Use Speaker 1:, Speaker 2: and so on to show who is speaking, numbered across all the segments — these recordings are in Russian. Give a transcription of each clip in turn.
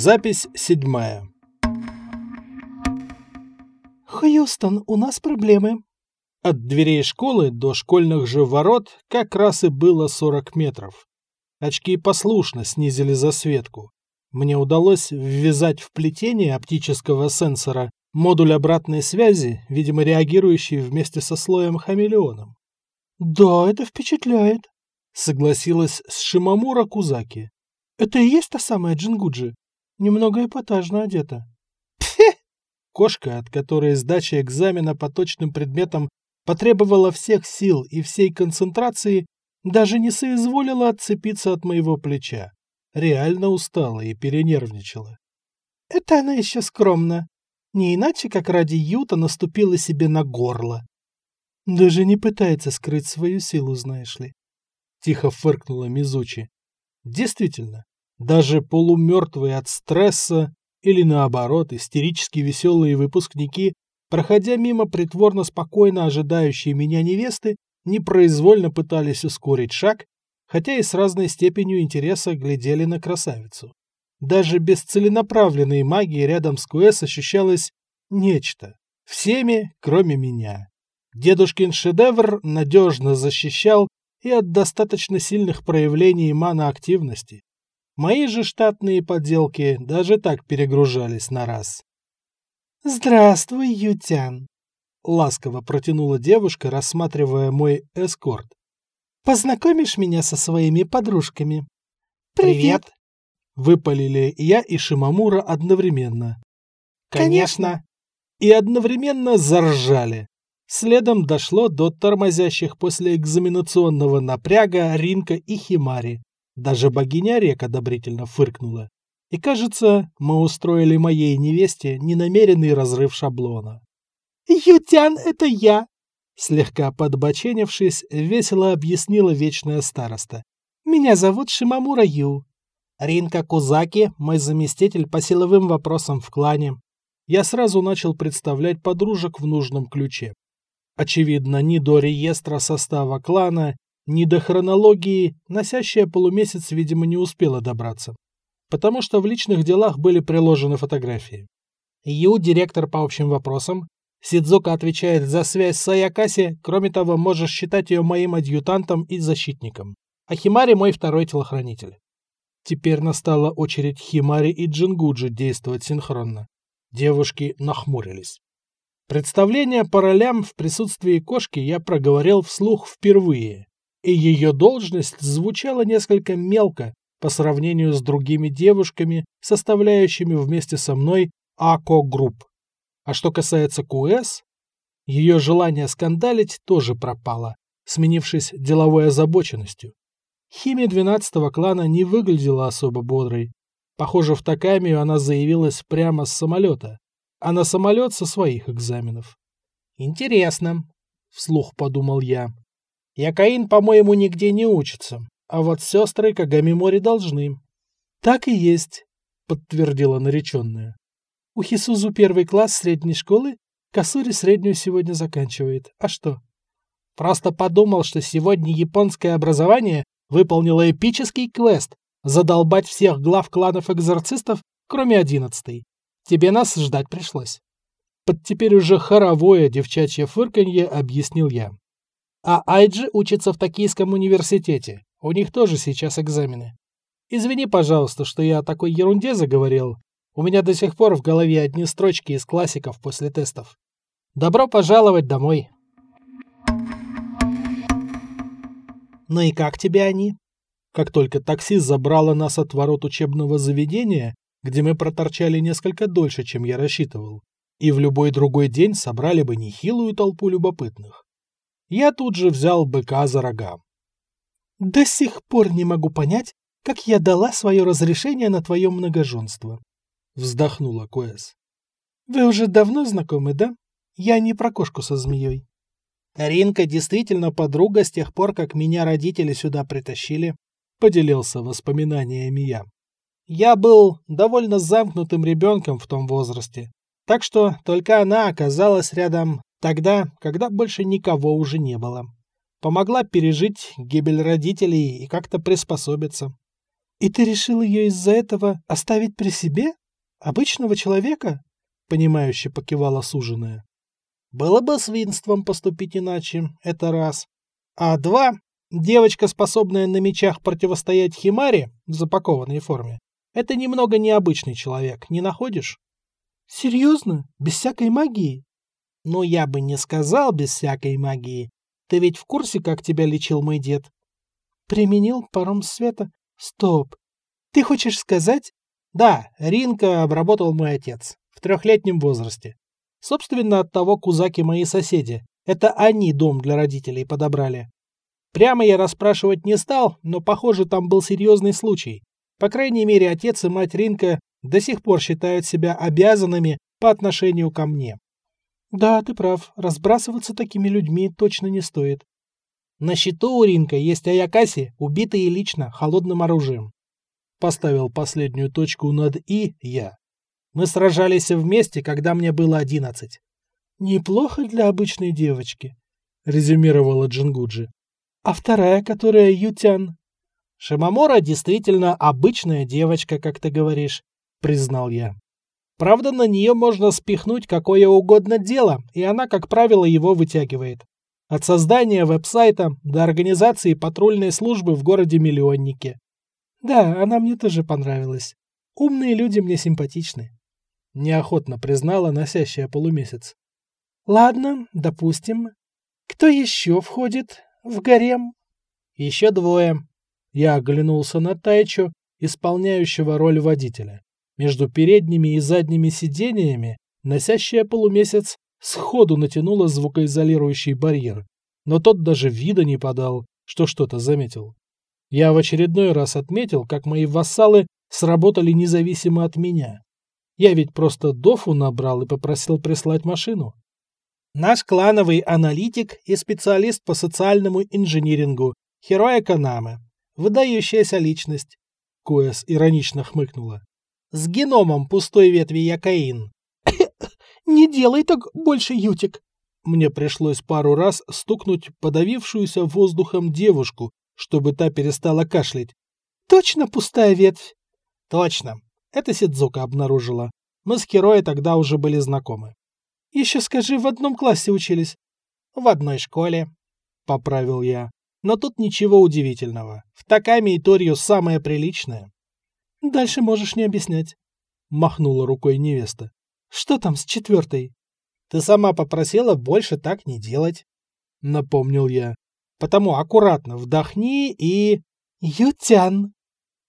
Speaker 1: Запись седьмая.
Speaker 2: «Хьюстон, у нас проблемы».
Speaker 1: От дверей школы до школьных же ворот как раз и было 40 метров. Очки послушно снизили засветку. Мне удалось ввязать в плетение оптического сенсора модуль обратной связи, видимо, реагирующий вместе со слоем хамелеоном.
Speaker 2: «Да, это впечатляет», —
Speaker 1: согласилась с Шимамура Кузаки.
Speaker 2: «Это и есть та самая Джингуджи? Немного эпатажно одета».
Speaker 1: «Пфе!» Кошка, от которой сдача экзамена по точным предметам потребовала всех сил и всей концентрации, даже не соизволила отцепиться от моего плеча. Реально устала и перенервничала.
Speaker 2: «Это она еще скромна. Не иначе, как ради Юта наступила себе на горло. Даже не пытается скрыть свою силу, знаешь ли.
Speaker 1: Тихо фыркнула Мизучи. Действительно, даже полумертвые от стресса или наоборот истерически веселые выпускники, проходя мимо притворно спокойно ожидающей меня невесты, непроизвольно пытались ускорить шаг, хотя и с разной степенью интереса глядели на красавицу. Даже без целенаправленной магии рядом с Куэс ощущалось нечто. Всеми, кроме меня. Дедушкин шедевр надежно защищал и от достаточно сильных проявлений маноактивности. Мои же штатные подделки даже так перегружались на раз.
Speaker 2: «Здравствуй, Ютян!»
Speaker 1: — ласково протянула девушка, рассматривая мой эскорт.
Speaker 2: «Познакомишь меня со своими подружками?»
Speaker 1: «Привет!» — выпалили я и Шимамура одновременно.
Speaker 2: «Конечно!»
Speaker 1: И одновременно заржали. Следом дошло до тормозящих после экзаменационного напряга Ринка и Химари. Даже богиня рек одобрительно фыркнула. И, кажется, мы устроили моей невесте ненамеренный разрыв шаблона.
Speaker 2: «Ютян, это я!»
Speaker 1: Слегка подбоченившись, весело объяснила вечная староста.
Speaker 2: «Меня зовут Шимамура Ю.
Speaker 1: Ринка Кузаки, мой заместитель по силовым вопросам в клане. Я сразу начал представлять подружек в нужном ключе. Очевидно, ни до реестра состава клана, ни до хронологии носящая полумесяц, видимо, не успела добраться. Потому что в личных делах были приложены фотографии. Ю – директор по общим вопросам. Сидзука отвечает за связь с Аякаси, кроме того, можешь считать ее моим адъютантом и защитником. А Химари – мой второй телохранитель. Теперь настала очередь Химари и Джингуджи действовать синхронно. Девушки нахмурились. Представление по ролям в присутствии кошки я проговорил вслух впервые, и ее должность звучала несколько мелко по сравнению с другими девушками, составляющими вместе со мной АКО-групп. А что касается КУЭС, ее желание скандалить тоже пропало, сменившись деловой озабоченностью. Химия 12-го клана не выглядела особо бодрой. Похоже, в Такамию она заявилась прямо с самолета а на самолет со своих экзаменов. «Интересно», — вслух подумал я. «Якаин, по-моему, нигде не учится, а вот сестры Кагамимори должны».
Speaker 2: «Так и есть», —
Speaker 1: подтвердила нареченная.
Speaker 2: «У Хисузу первый класс средней школы, Касури среднюю сегодня заканчивает. А что?»
Speaker 1: «Просто подумал, что сегодня японское образование выполнило эпический квест задолбать всех глав кланов экзорцистов, кроме одиннадцатой. Тебе нас ждать пришлось. Под теперь уже хоровое девчачье фырканье объяснил я. А Айджи учится в Токийском университете. У них тоже сейчас экзамены. Извини, пожалуйста, что я о такой ерунде заговорил. У меня до сих пор в голове одни строчки из классиков после тестов. Добро пожаловать домой. Ну и как тебе они? Как только такси забрало нас от ворот учебного заведения, где мы проторчали несколько дольше, чем я рассчитывал, и в любой другой день собрали бы нехилую толпу любопытных. Я тут же взял быка за рога.
Speaker 2: «До сих пор не могу понять, как я дала свое разрешение на твое многоженство», — вздохнула Коэс. «Вы уже давно знакомы, да? Я не про кошку со змеей».
Speaker 1: «Ринка действительно подруга с тех пор, как меня родители сюда притащили», — поделился воспоминаниями я. Я был довольно замкнутым ребенком в том возрасте, так что только она оказалась рядом тогда, когда больше никого уже не было. Помогла пережить гибель родителей и как-то приспособиться.
Speaker 2: И ты решил ее из-за этого оставить при себе? Обычного человека? Понимающе покивала суженая.
Speaker 1: Было бы свинством поступить иначе, это раз. А два, девочка, способная на мечах противостоять Химаре в запакованной форме, это немного необычный человек, не находишь?
Speaker 2: Серьезно? Без всякой магии?
Speaker 1: Ну, я бы не сказал без всякой магии. Ты ведь в курсе, как тебя лечил мой дед?
Speaker 2: Применил паром света? Стоп. Ты хочешь сказать?
Speaker 1: Да, Ринка обработал мой отец в трехлетнем возрасте. Собственно, от того Кузаки мои соседи. Это они дом для родителей подобрали. Прямо я расспрашивать не стал, но, похоже, там был серьезный случай. По крайней мере, отец и мать Ринка до сих пор считают себя обязанными по отношению ко мне.
Speaker 2: Да, ты прав, разбрасываться такими людьми точно не стоит.
Speaker 1: На счету у Ринко есть Аякаси, убитые лично, холодным оружием. Поставил последнюю точку над «и» я. Мы сражались вместе, когда мне было одиннадцать.
Speaker 2: «Неплохо для обычной девочки», — резюмировала Джингуджи.
Speaker 1: «А вторая, которая Ю-тян?» «Шимамора действительно обычная девочка, как ты говоришь», — признал я. «Правда, на нее можно спихнуть какое угодно дело, и она, как правило, его вытягивает. От создания веб-сайта до организации патрульной службы в городе-миллионнике.
Speaker 2: Да, она мне тоже понравилась. Умные люди мне симпатичны.
Speaker 1: Неохотно признала носящая полумесяц.
Speaker 2: Ладно, допустим. Кто еще входит в гарем?
Speaker 1: Еще двое. Я оглянулся на Тайчу, исполняющего роль водителя. Между передними и задними сидениями носящая полумесяц сходу натянула звукоизолирующий барьер, но тот даже вида не подал, что что-то заметил. Я в очередной раз отметил, как мои вассалы сработали независимо от меня. Я ведь просто дофу набрал и попросил прислать машину. Наш клановый аналитик и специалист по социальному инжинирингу Хероя Канаме. Выдающаяся личность. Коэс иронично хмыкнула. С геномом пустой ветви якаин.
Speaker 2: «Не делай так больше, Ютик!»
Speaker 1: Мне пришлось пару раз стукнуть подавившуюся воздухом девушку, чтобы та перестала кашлять.
Speaker 2: «Точно пустая ветвь?»
Speaker 1: «Точно. Это Сидзука обнаружила. Мы с Хероей тогда уже были знакомы».
Speaker 2: «Еще скажи, в одном классе учились?»
Speaker 1: «В одной школе», — поправил я. «Но тут ничего удивительного. В Такаме и Торью самое приличное».
Speaker 2: «Дальше можешь не объяснять», — махнула рукой невеста. Что там с четвертой?
Speaker 1: Ты сама попросила больше так не делать. Напомнил я. Потому аккуратно вдохни и...
Speaker 2: Ютян.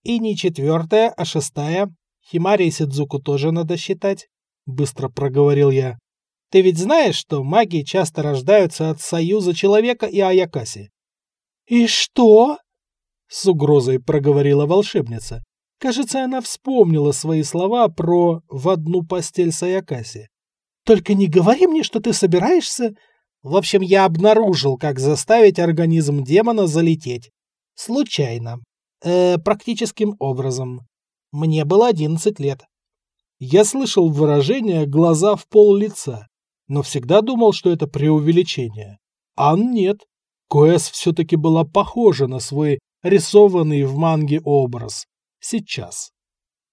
Speaker 1: И не четвертая, а шестая. Химари и Сидзуку тоже надо считать. Быстро проговорил я. Ты ведь знаешь, что маги часто рождаются от союза человека и Аякаси?
Speaker 2: И что?
Speaker 1: С угрозой проговорила волшебница. Кажется, она вспомнила свои слова про «в одну постель с Аякаси».
Speaker 2: «Только не говори мне, что ты собираешься...»
Speaker 1: В общем, я обнаружил, как заставить организм демона залететь. Случайно. Э, практическим образом. Мне было одиннадцать лет. Я слышал выражение «глаза в пол лица», но всегда думал, что это преувеличение. А нет. Коэс все-таки была похожа на свой рисованный в манге образ сейчас.